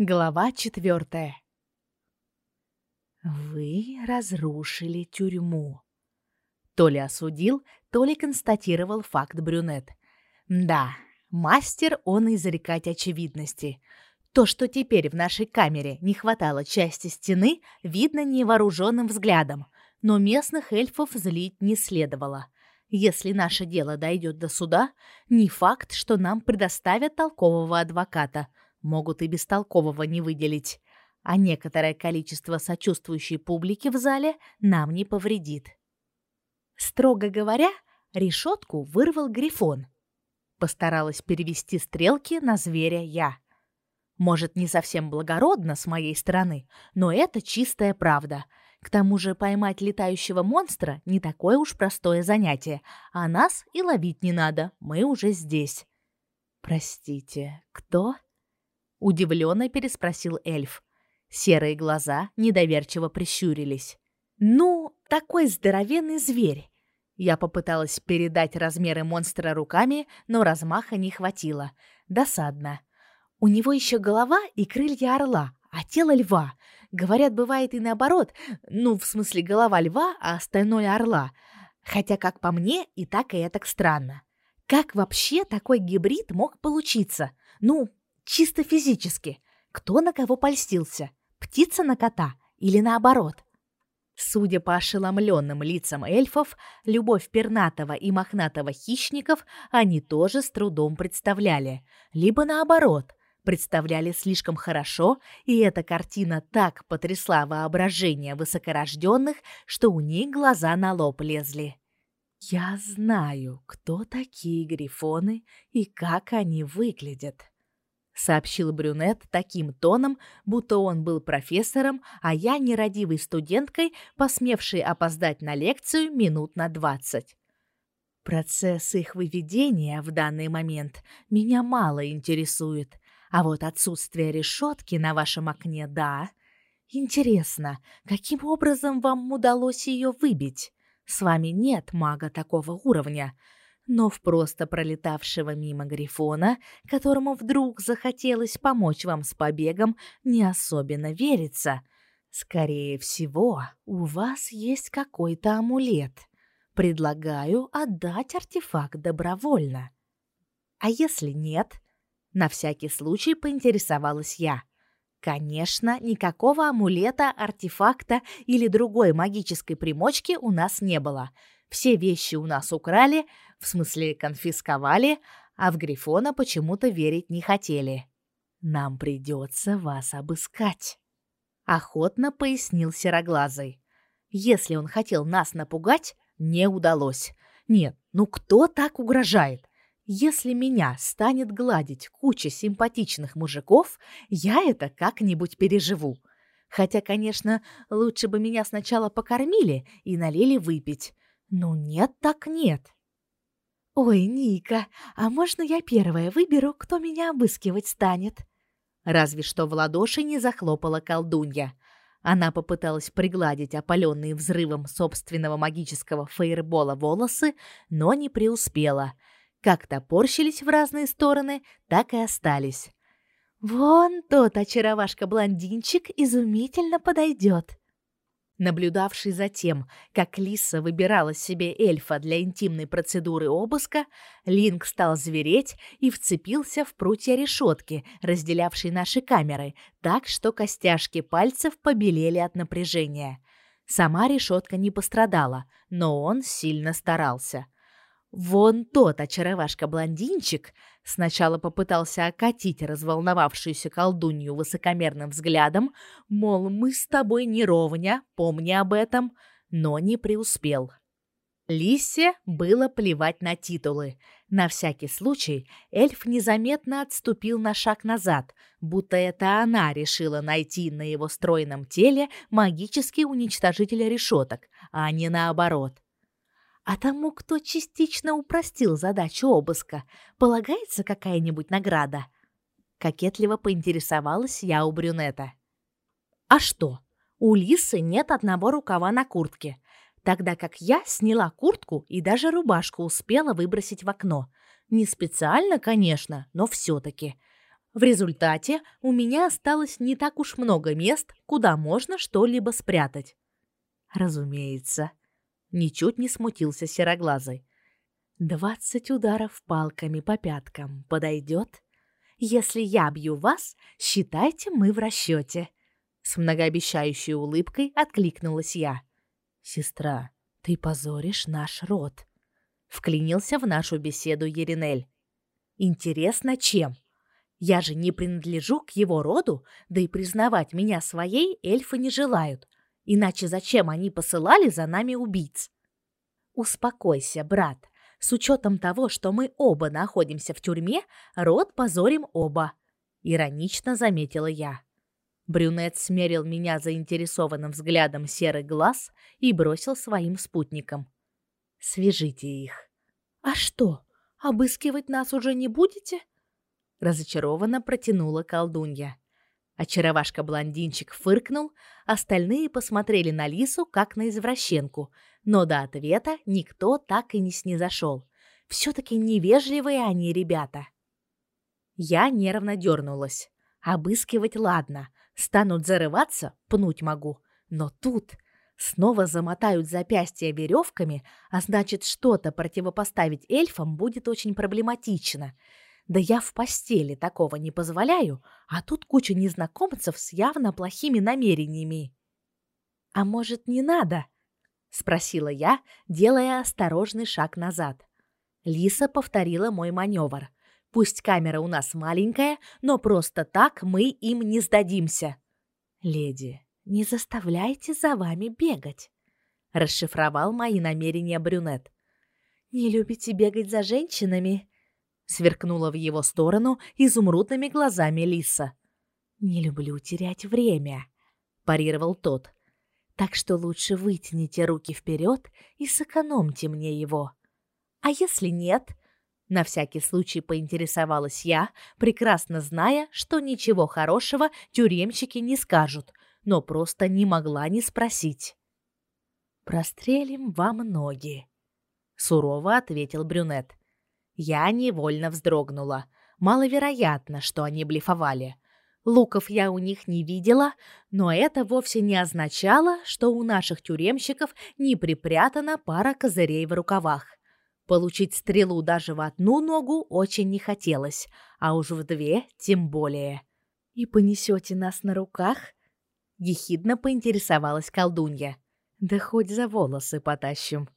Глава четвертая. Вы разрушили тюрьму. То ли осудил, то ли констатировал факт брюнет. Да, мастер он изрекать очевидности. То, что теперь в нашей камере не хватало части стены, видно невооруженным взглядом, но местных эльфов злить не следовало. Если наше дело дойдет до суда, не факт, что нам предоставят толкового адвоката – могут и бестолкового не выделить, а некоторое количество сочувствующей публики в зале нам не повредит. Строго говоря, решетку вырвал грифон. Постаралась перевести стрелки на зверя я. Может, не совсем благородно с моей стороны, но это чистая правда. К тому же поймать летающего монстра не такое уж простое занятие, а нас и ловить не надо, мы уже здесь. Простите, кто? Удивленно переспросил эльф. Серые глаза недоверчиво прищурились. Ну, такой здоровенный зверь. Я попыталась передать размеры монстра руками, но размаха не хватило. Досадно. У него еще голова и крылья орла, а тело льва. Говорят, бывает и наоборот. Ну, в смысле, голова льва, а остальное орла. Хотя, как по мне, и так, и это странно. Как вообще такой гибрид мог получиться? Ну, Чисто физически. Кто на кого польстился? Птица на кота или наоборот? Судя по ошеломленным лицам эльфов, любовь пернатого и мохнатого хищников они тоже с трудом представляли. Либо наоборот, представляли слишком хорошо, и эта картина так потрясла воображение высокорожденных, что у них глаза на лоб лезли. «Я знаю, кто такие грифоны и как они выглядят», сообщил брюнет таким тоном, будто он был профессором, а я нерадивой студенткой, посмевшей опоздать на лекцию минут на двадцать. Процесс их выведения в данный момент меня мало интересует, а вот отсутствие решетки на вашем окне — да. Интересно, каким образом вам удалось ее выбить? С вами нет мага такого уровня — но в просто пролетавшего мимо Грифона, которому вдруг захотелось помочь вам с побегом, не особенно верится. Скорее всего, у вас есть какой-то амулет. Предлагаю отдать артефакт добровольно. А если нет? На всякий случай поинтересовалась я. Конечно, никакого амулета, артефакта или другой магической примочки у нас не было — все вещи у нас украли, в смысле конфисковали, а в Грифона почему-то верить не хотели. Нам придется вас обыскать, охотно пояснил Сероглазый. Если он хотел нас напугать, не удалось. Нет, ну кто так угрожает? Если меня станет гладить куча симпатичных мужиков, я это как-нибудь переживу. Хотя, конечно, лучше бы меня сначала покормили и налили выпить. Ну нет так нет. Ой, Ника, а можно я первая выберу, кто меня обыскивать станет? Разве что в ладоши не захлопала колдунья. Она попыталась пригладить опаленные взрывом собственного магического фейербола волосы, но не преуспела. Как топорщились в разные стороны, так и остались. Вон тот очаровашка-блондинчик изумительно подойдет наблюдавший за тем, как Лиса выбирала себе эльфа для интимной процедуры обыска, Линк стал звереть и вцепился в прутья решетки, разделявшей наши камеры, так что костяшки пальцев побелели от напряжения. Сама решетка не пострадала, но он сильно старался. Вон тот очаровашка-блондинчик сначала попытался окатить разволновавшуюся колдунью высокомерным взглядом, мол, мы с тобой не ровня, помни об этом, но не преуспел. Лисе было плевать на титулы. На всякий случай эльф незаметно отступил на шаг назад, будто это она решила найти на его стройном теле магический уничтожитель решеток, а не наоборот. А тому, кто частично упростил задачу обыска, полагается какая-нибудь награда? Кокетливо поинтересовалась я у брюнета. А что? У Лисы нет одного рукава на куртке, тогда как я сняла куртку и даже рубашку успела выбросить в окно. Не специально, конечно, но все таки В результате у меня осталось не так уж много мест, куда можно что-либо спрятать. Разумеется, ничуть не смутился сероглазый. Двадцать ударов палками по пяткам подойдет? Если я бью вас, считайте, мы в расчете. С многообещающей улыбкой откликнулась я. Сестра, ты позоришь наш род. Вклинился в нашу беседу Еринель. Интересно, чем? Я же не принадлежу к его роду, да и признавать меня своей эльфы не желают. Иначе зачем они посылали за нами убийц? Успокойся, брат. С учетом того, что мы оба находимся в тюрьме, род позорим оба, иронично заметила я. Брюнет смерил меня заинтересованным взглядом серый глаз и бросил своим спутникам: "Свяжите их". "А что, обыскивать нас уже не будете?" разочарованно протянула колдунья. Очаровашка-блондинчик фыркнул, остальные посмотрели на Лису как на извращенку, но до ответа никто так и не снизошел. Все-таки невежливые они ребята. Я нервно дернулась. Обыскивать ладно, станут зарываться, пнуть могу. Но тут снова замотают запястья веревками, а значит, что-то противопоставить эльфам будет очень проблематично. Да я в постели такого не позволяю, а тут куча незнакомцев с явно плохими намерениями. А может, не надо? спросила я, делая осторожный шаг назад. Лиса повторила мой маневр. Пусть камера у нас маленькая, но просто так мы им не сдадимся. Леди, не заставляйте за вами бегать, расшифровал мои намерения брюнет. Не любите бегать за женщинами? Сверкнула в его сторону изумрудными глазами Лиса. Не люблю терять время, парировал тот. Так что лучше вытяните руки вперед и сэкономьте мне его. А если нет? На всякий случай поинтересовалась я, прекрасно зная, что ничего хорошего тюремщики не скажут, но просто не могла не спросить. Прострелим вам ноги, сурово ответил брюнет. Я невольно вздрогнула. Маловероятно, что они блефовали. Луков я у них не видела, но это вовсе не означало, что у наших тюремщиков не припрятана пара козырей в рукавах. Получить стрелу даже в одну ногу очень не хотелось, а уж в две тем более. «И понесете нас на руках?» — ехидно поинтересовалась колдунья. «Да хоть за волосы потащим».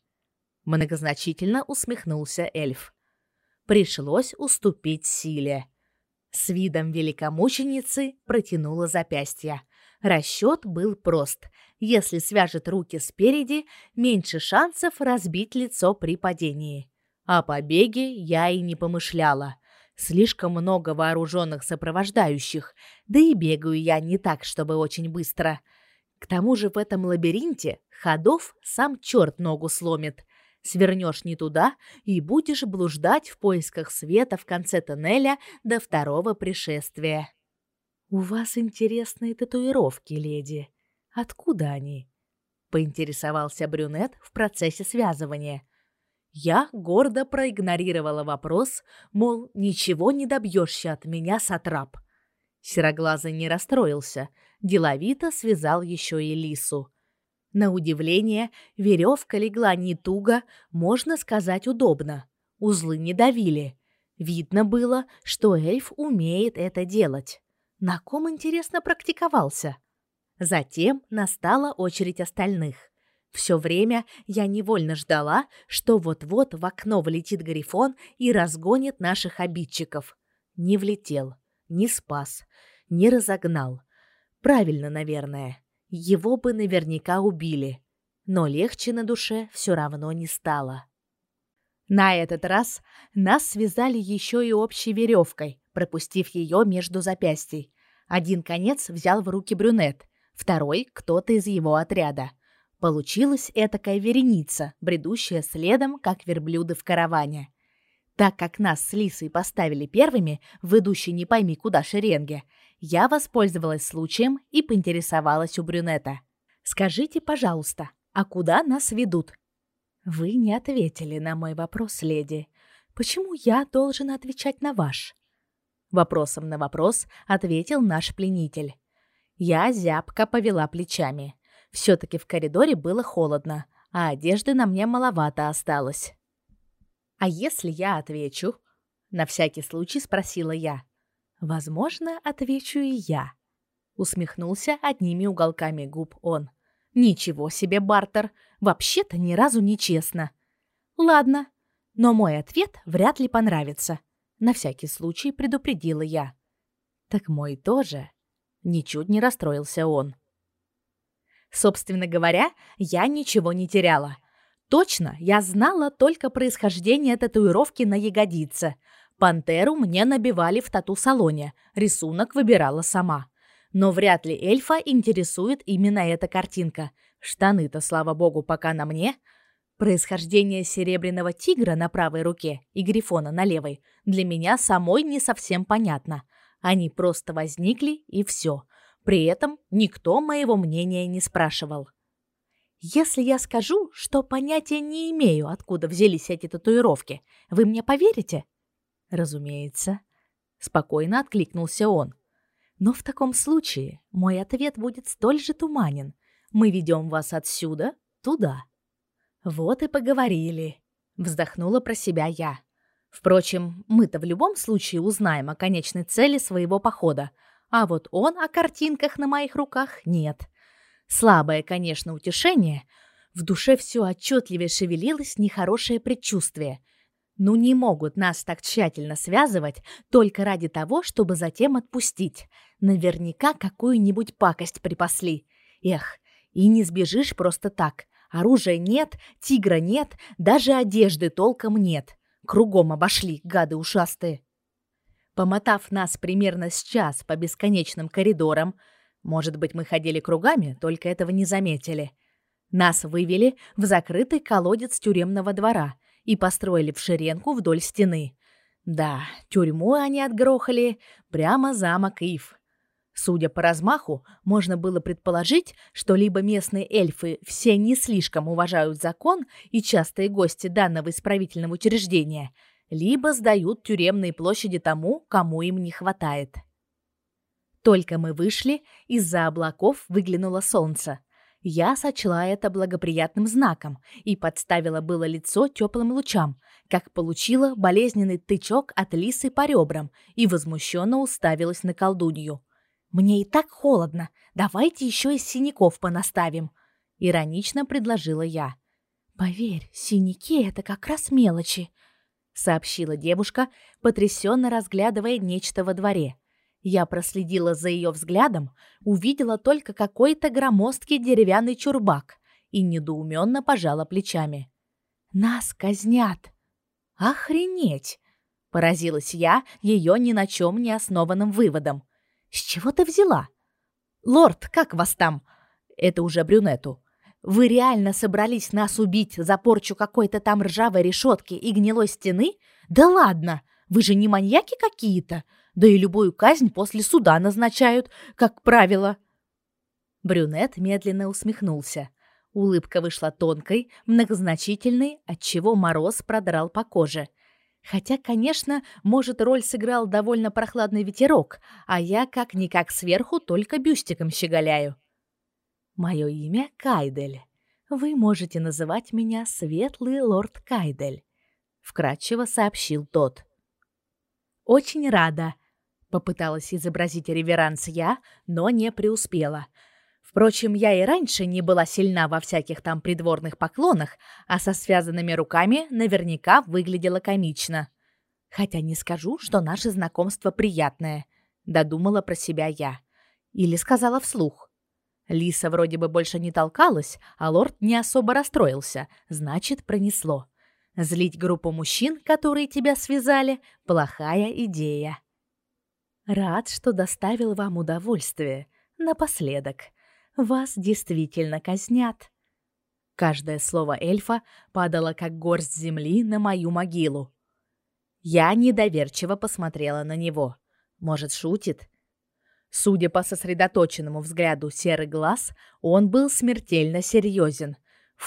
Многозначительно усмехнулся эльф пришлось уступить силе. С видом великомученицы протянула запястье. Расчет был прост. Если свяжет руки спереди, меньше шансов разбить лицо при падении. О побеге я и не помышляла. Слишком много вооруженных сопровождающих, да и бегаю я не так, чтобы очень быстро. К тому же в этом лабиринте ходов сам черт ногу сломит. Свернешь не туда и будешь блуждать в поисках света в конце тоннеля до второго пришествия. У вас интересные татуировки, леди. Откуда они? поинтересовался брюнет в процессе связывания. Я гордо проигнорировала вопрос, мол, ничего не добьешься от меня, сатрап. Сероглазый не расстроился, деловито связал еще и лису. На удивление, веревка легла не туго, можно сказать, удобно. Узлы не давили. Видно было, что эльф умеет это делать. На ком, интересно, практиковался? Затем настала очередь остальных. Все время я невольно ждала, что вот-вот в окно влетит Грифон и разгонит наших обидчиков. Не влетел, не спас, не разогнал. Правильно, наверное его бы наверняка убили, но легче на душе все равно не стало. На этот раз нас связали еще и общей веревкой, пропустив ее между запястий. Один конец взял в руки брюнет, второй — кто-то из его отряда. Получилась этакая вереница, бредущая следом, как верблюды в караване. Так как нас с Лисой поставили первыми в идущей не пойми куда шеренге, я воспользовалась случаем и поинтересовалась у брюнета. «Скажите, пожалуйста, а куда нас ведут?» «Вы не ответили на мой вопрос, леди. Почему я должен отвечать на ваш?» Вопросом на вопрос ответил наш пленитель. Я зябко повела плечами. все таки в коридоре было холодно, а одежды на мне маловато осталось. А если я отвечу? На всякий случай спросила я. Возможно, отвечу и я. Усмехнулся одними уголками губ он. Ничего себе бартер, вообще-то ни разу не честно. Ладно, но мой ответ вряд ли понравится. На всякий случай предупредила я. Так мой тоже. Ничуть не расстроился он. Собственно говоря, я ничего не теряла. Точно, я знала только происхождение татуировки на ягодице. Пантеру мне набивали в тату-салоне, рисунок выбирала сама. Но вряд ли эльфа интересует именно эта картинка. Штаны-то, слава богу, пока на мне. Происхождение серебряного тигра на правой руке и грифона на левой для меня самой не совсем понятно. Они просто возникли и все. При этом никто моего мнения не спрашивал. Если я скажу, что понятия не имею, откуда взялись эти татуировки, вы мне поверите? Разумеется, спокойно откликнулся он. Но в таком случае мой ответ будет столь же туманен. Мы ведем вас отсюда туда. Вот и поговорили, вздохнула про себя я. Впрочем, мы-то в любом случае узнаем о конечной цели своего похода, а вот он о картинках на моих руках нет. Слабое, конечно, утешение. В душе все отчетливее шевелилось нехорошее предчувствие. Ну не могут нас так тщательно связывать только ради того, чтобы затем отпустить. Наверняка какую-нибудь пакость припасли. Эх, и не сбежишь просто так. Оружия нет, тигра нет, даже одежды толком нет. Кругом обошли, гады ушастые. Помотав нас примерно с час по бесконечным коридорам, может быть, мы ходили кругами, только этого не заметили. Нас вывели в закрытый колодец тюремного двора и построили в шеренку вдоль стены. Да, тюрьму они отгрохали прямо замок Ив. Судя по размаху, можно было предположить, что либо местные эльфы все не слишком уважают закон и частые гости данного исправительного учреждения, либо сдают тюремные площади тому, кому им не хватает. Только мы вышли, из-за облаков выглянуло солнце. Я сочла это благоприятным знаком и подставила было лицо теплым лучам, как получила болезненный тычок от лисы по ребрам и возмущенно уставилась на колдунью. Мне и так холодно. Давайте еще и синяков понаставим, иронично предложила я. Поверь, синяки это как раз мелочи, сообщила девушка, потрясенно разглядывая нечто во дворе. Я проследила за ее взглядом, увидела только какой-то громоздкий деревянный чурбак и недоуменно пожала плечами. Нас казнят. Охренеть, поразилась я ее ни на чем не основанным выводом. С чего ты взяла? Лорд, как вас там? Это уже брюнету. Вы реально собрались нас убить за порчу какой-то там ржавой решетки и гнилой стены? Да ладно, вы же не маньяки какие-то. Да и любую казнь после суда назначают, как правило. Брюнет медленно усмехнулся. Улыбка вышла тонкой, многозначительной, отчего мороз продрал по коже. Хотя, конечно, может, роль сыграл довольно прохладный ветерок, а я как-никак сверху только бюстиком щеголяю. Мое имя Кайдель. Вы можете называть меня Светлый лорд Кайдель, вкратчиво сообщил тот. Очень рада, попыталась изобразить реверанс я, но не преуспела. Впрочем, я и раньше не была сильна во всяких там придворных поклонах, а со связанными руками наверняка выглядела комично. Хотя не скажу, что наше знакомство приятное, додумала про себя я. Или сказала вслух. Лиса вроде бы больше не толкалась, а лорд не особо расстроился, значит, пронесло. Злить группу мужчин, которые тебя связали, плохая идея. Рад, что доставил вам удовольствие. Напоследок, вас действительно казнят. Каждое слово эльфа падало как горсть земли на мою могилу. Я недоверчиво посмотрела на него. Может, шутит? Судя по сосредоточенному взгляду серый глаз, он был смертельно серьезен.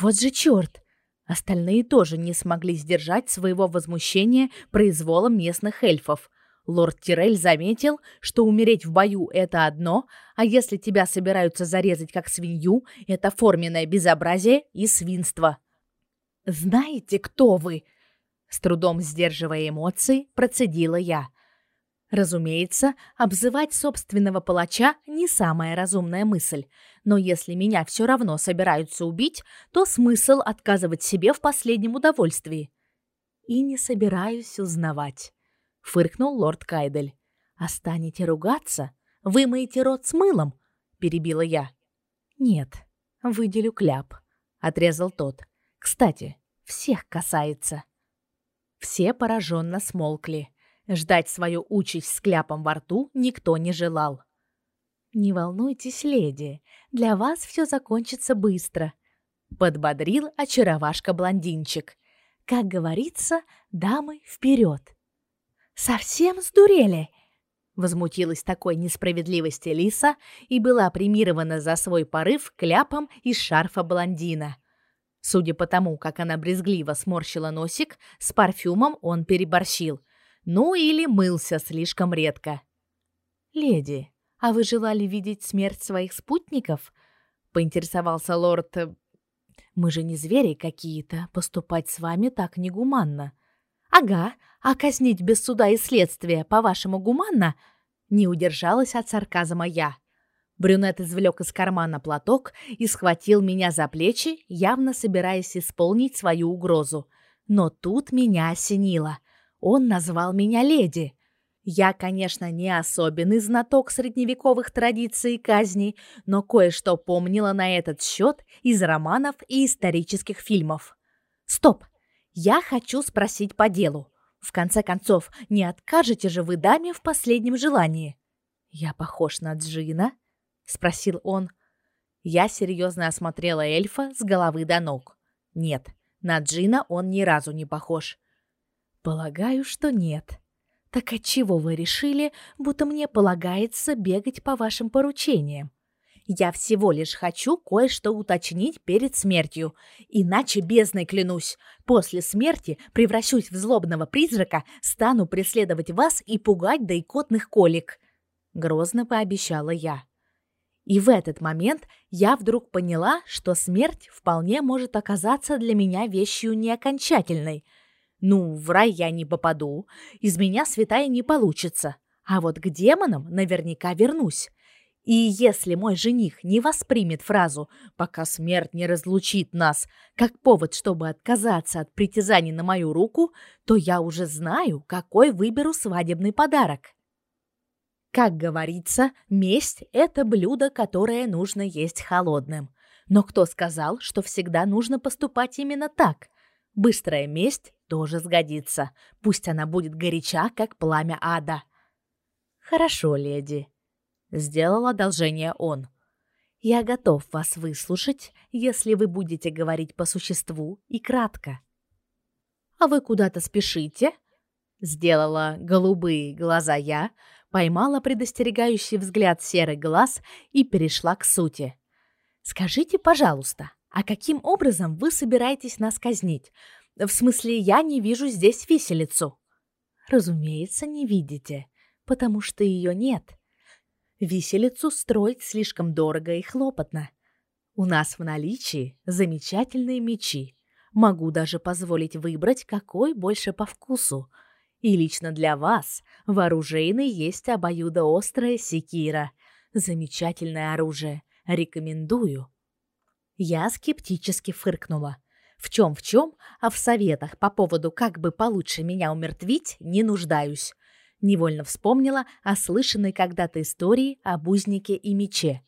Вот же черт! Остальные тоже не смогли сдержать своего возмущения произволом местных эльфов. Лорд Тирель заметил, что умереть в бою это одно, а если тебя собираются зарезать как свинью, это форменное безобразие и свинство. Знаете, кто вы? С трудом сдерживая эмоции, процедила я. Разумеется, обзывать собственного палача не самая разумная мысль, но если меня все равно собираются убить, то смысл отказывать себе в последнем удовольствии. И не собираюсь узнавать, фыркнул лорд Кайдель. Останете ругаться, вымоете рот с мылом, перебила я. Нет, выделю кляп, отрезал тот. Кстати, всех касается. Все пораженно смолкли. Ждать свою участь с кляпом во рту никто не желал. «Не волнуйтесь, леди, для вас все закончится быстро», — подбодрил очаровашка-блондинчик. «Как говорится, дамы вперед!» «Совсем сдурели!» Возмутилась такой несправедливости Лиса и была премирована за свой порыв кляпом из шарфа блондина. Судя по тому, как она брезгливо сморщила носик, с парфюмом он переборщил — ну или мылся слишком редко. «Леди, а вы желали видеть смерть своих спутников?» — поинтересовался лорд. «Мы же не звери какие-то, поступать с вами так негуманно». «Ага, а казнить без суда и следствия, по-вашему, гуманно?» Не удержалась от сарказма я. Брюнет извлек из кармана платок и схватил меня за плечи, явно собираясь исполнить свою угрозу. Но тут меня осенило. Он назвал меня леди. Я, конечно, не особенный знаток средневековых традиций и казней, но кое-что помнила на этот счет из романов и исторических фильмов. Стоп. Я хочу спросить по делу. В конце концов, не откажете же вы даме в последнем желании? Я похож на Джина? спросил он. Я серьезно осмотрела эльфа с головы до ног. Нет, на Джина он ни разу не похож. Полагаю, что нет. Так отчего вы решили, будто мне полагается бегать по вашим поручениям? Я всего лишь хочу кое-что уточнить перед смертью, иначе бездной клянусь, после смерти превращусь в злобного призрака, стану преследовать вас и пугать до икотных колик, грозно пообещала я. И в этот момент я вдруг поняла, что смерть вполне может оказаться для меня вещью неокончательной – ну, в рай я не попаду, из меня святая не получится. А вот к демонам наверняка вернусь. И если мой жених не воспримет фразу «пока смерть не разлучит нас» как повод, чтобы отказаться от притязаний на мою руку, то я уже знаю, какой выберу свадебный подарок. Как говорится, месть – это блюдо, которое нужно есть холодным. Но кто сказал, что всегда нужно поступать именно так? Быстрая месть тоже сгодится. Пусть она будет горяча, как пламя ада. Хорошо, леди, сделал одолжение он. Я готов вас выслушать, если вы будете говорить по существу и кратко. А вы куда-то спешите? Сделала голубые глаза я, поймала предостерегающий взгляд серый глаз и перешла к сути. Скажите, пожалуйста, а каким образом вы собираетесь нас казнить? В смысле, я не вижу здесь виселицу. Разумеется, не видите, потому что ее нет. Виселицу строить слишком дорого и хлопотно. У нас в наличии замечательные мечи. Могу даже позволить выбрать, какой больше по вкусу. И лично для вас в оружейной есть обоюдоострая секира. Замечательное оружие. Рекомендую. Я скептически фыркнула. В чем в чем, а в советах по поводу, как бы получше меня умертвить, не нуждаюсь. Невольно вспомнила о слышанной когда-то истории об узнике и мече.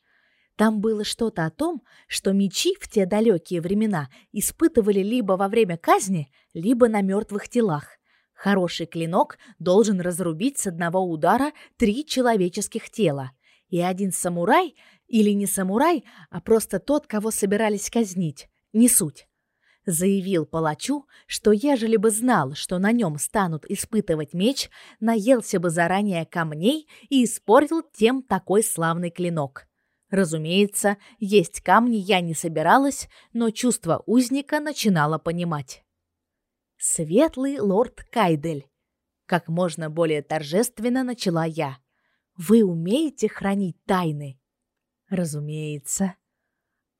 Там было что-то о том, что мечи в те далекие времена испытывали либо во время казни, либо на мертвых телах. Хороший клинок должен разрубить с одного удара три человеческих тела. И один самурай, или не самурай, а просто тот, кого собирались казнить, не суть заявил палачу, что ежели бы знал, что на нем станут испытывать меч, наелся бы заранее камней и испортил тем такой славный клинок. Разумеется, есть камни я не собиралась, но чувство узника начинало понимать. Светлый лорд Кайдель, Как можно более торжественно начала я. Вы умеете хранить тайны? Разумеется.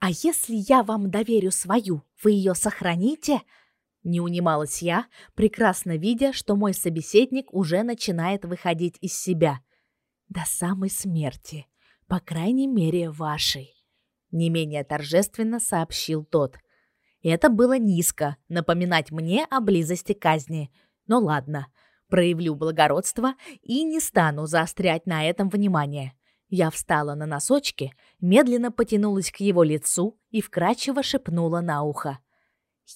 А если я вам доверю свою, вы ее сохраните? Не унималась я, прекрасно видя, что мой собеседник уже начинает выходить из себя. До самой смерти, по крайней мере, вашей. Не менее торжественно сообщил тот. Это было низко, напоминать мне о близости казни. Но ладно, проявлю благородство и не стану заострять на этом внимание. Я встала на носочки, медленно потянулась к его лицу и вкрадчиво шепнула на ухо: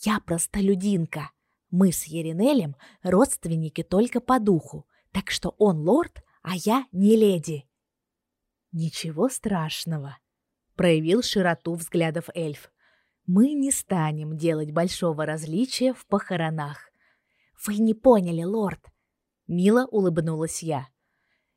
"Я простолюдинка. Мы с Еринелем родственники только по духу, так что он лорд, а я не леди". Ничего страшного, проявил широту взглядов эльф. Мы не станем делать большого различия в похоронах. Вы не поняли, лорд, Мило улыбнулась я.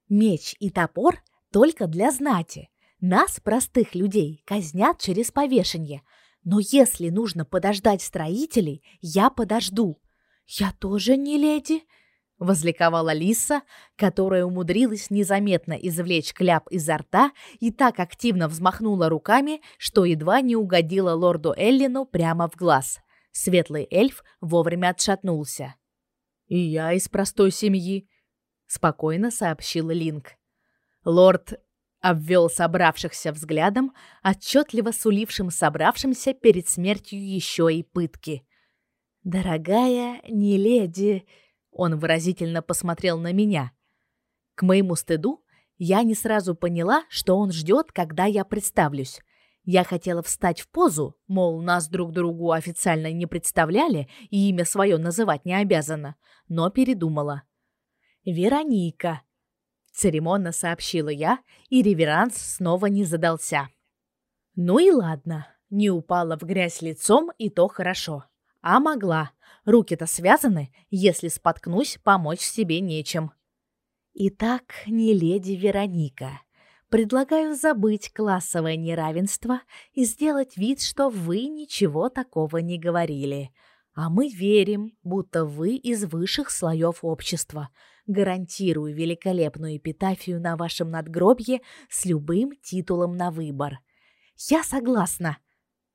Меч и топор только для знати. Нас, простых людей, казнят через повешение. Но если нужно подождать строителей, я подожду. Я тоже не леди, возликовала Лиса, которая умудрилась незаметно извлечь кляп изо рта и так активно взмахнула руками, что едва не угодила лорду Эллину прямо в глаз. Светлый эльф вовремя отшатнулся. И я из простой семьи, спокойно сообщил Линк. Лорд обвел собравшихся взглядом, отчетливо сулившим собравшимся перед смертью еще и пытки. Дорогая не леди, он выразительно посмотрел на меня. К моему стыду я не сразу поняла, что он ждет, когда я представлюсь. Я хотела встать в позу, мол, нас друг другу официально не представляли и имя свое называть не обязана, но передумала. «Вероника», — церемонно сообщила я, и реверанс снова не задался. Ну и ладно, не упала в грязь лицом, и то хорошо. А могла. Руки-то связаны, если споткнусь, помочь себе нечем. Итак, не леди Вероника, Предлагаю забыть классовое неравенство и сделать вид, что вы ничего такого не говорили. А мы верим, будто вы из высших слоев общества. Гарантирую великолепную эпитафию на вашем надгробье с любым титулом на выбор. Я согласна,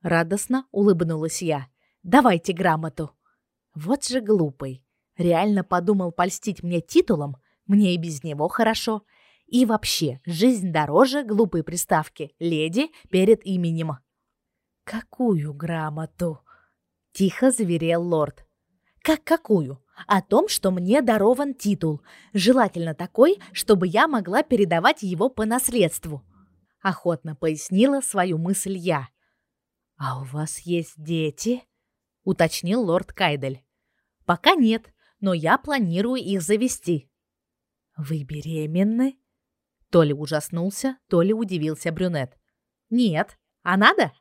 радостно улыбнулась я. Давайте грамоту. Вот же глупый. Реально подумал польстить мне титулом? Мне и без него хорошо. И вообще, жизнь дороже глупой приставки «леди» перед именем. «Какую грамоту?» — тихо заверил лорд. «Как какую? О том, что мне дарован титул. Желательно такой, чтобы я могла передавать его по наследству». Охотно пояснила свою мысль я. «А у вас есть дети?» — уточнил лорд Кайдель. «Пока нет, но я планирую их завести». «Вы беременны?» То ли ужаснулся, то ли удивился брюнет. «Нет, а надо?»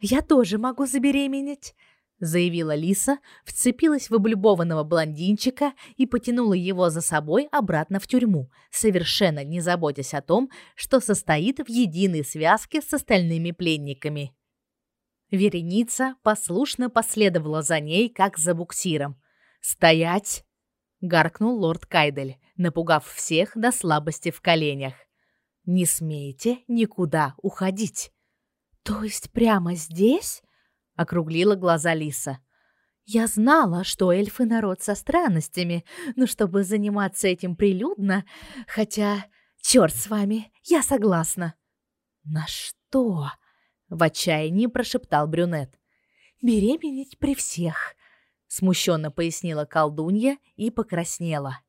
«Я тоже могу забеременеть», — заявила Лиса, вцепилась в облюбованного блондинчика и потянула его за собой обратно в тюрьму, совершенно не заботясь о том, что состоит в единой связке с остальными пленниками. Вереница послушно последовала за ней, как за буксиром. «Стоять!» — гаркнул лорд Кайдель, напугав всех до слабости в коленях. Не смейте никуда уходить. То есть прямо здесь? Округлила глаза Лиса. Я знала, что эльфы народ со странностями, но чтобы заниматься этим прилюдно, хотя черт с вами, я согласна. На что? в отчаянии прошептал брюнет. Беременеть при всех, смущенно пояснила колдунья и покраснела.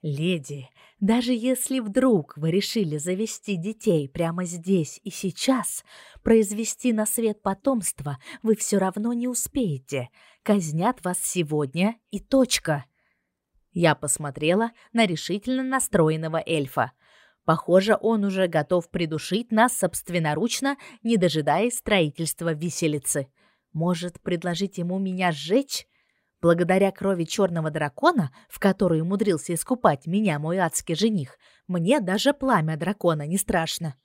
Леди, даже если вдруг вы решили завести детей прямо здесь и сейчас, произвести на свет потомство вы все равно не успеете. Казнят вас сегодня и точка. Я посмотрела на решительно настроенного эльфа. Похоже, он уже готов придушить нас собственноручно, не дожидаясь строительства виселицы. Может, предложить ему меня сжечь? Благодаря крови черного дракона, в которой умудрился искупать меня мой адский жених, мне даже пламя дракона не страшно.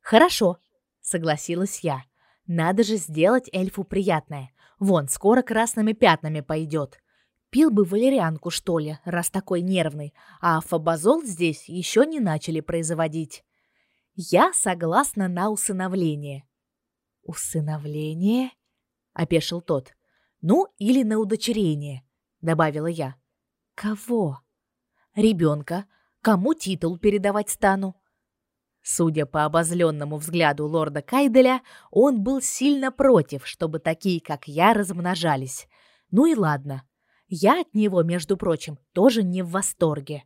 Хорошо, согласилась я. Надо же сделать эльфу приятное. Вон, скоро красными пятнами пойдет. Пил бы валерьянку, что ли, раз такой нервный, а фабазол здесь еще не начали производить. Я согласна на усыновление. Усыновление? опешил тот. Ну, или на удочерение, добавила я. Кого? Ребенка. Кому титул передавать стану? Судя по обозленному взгляду лорда Кайделя, он был сильно против, чтобы такие, как я, размножались. Ну и ладно. Я от него, между прочим, тоже не в восторге.